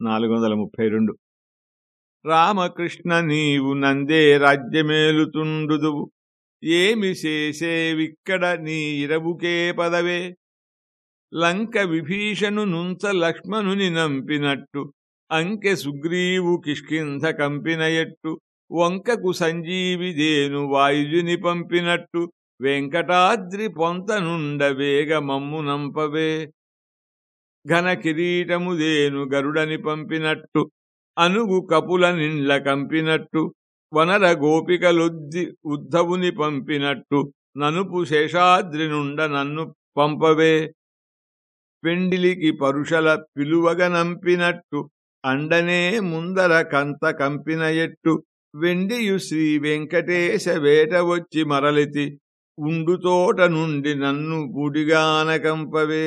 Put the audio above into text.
నాలుగు వందల ముప్పై రెండు. రామకృష్ణ నీవు నందే రాజ్యమేలుతుండుదువు ఏమి చేసేవిక్కడ నీ ఇరవుకే పదవే? లంక విభీషణు నుంచ లక్ష్మణుని నంపినట్టు అంకె సుగ్రీవు కిష్కింధ కంపినయట్టు వంకకు సంజీవిదేను వాయుజుని పంపినట్టు వెంకటాద్రి పొంతనుండ వేగ మమ్ము నంపవే? ఘన కిరీటముదేను గరుడని పంపినట్టు అనుగు కపుల నిండ్ల కంపినట్టు వనర గోపికలొద్ది ఉద్ధవుని పంపినట్టు ననుపు శేషాద్రి నుండ నన్ను పంపవే. పెండిలికి పరుషల పిలువగనంపినట్టు అండనే ముందర కంత కంపిన ఎట్టు వెండియు శ్రీ వెంకటేశ వేట వచ్చి మరలితి ఉండుతోట నుండి నన్ను గుడిగానకంపవే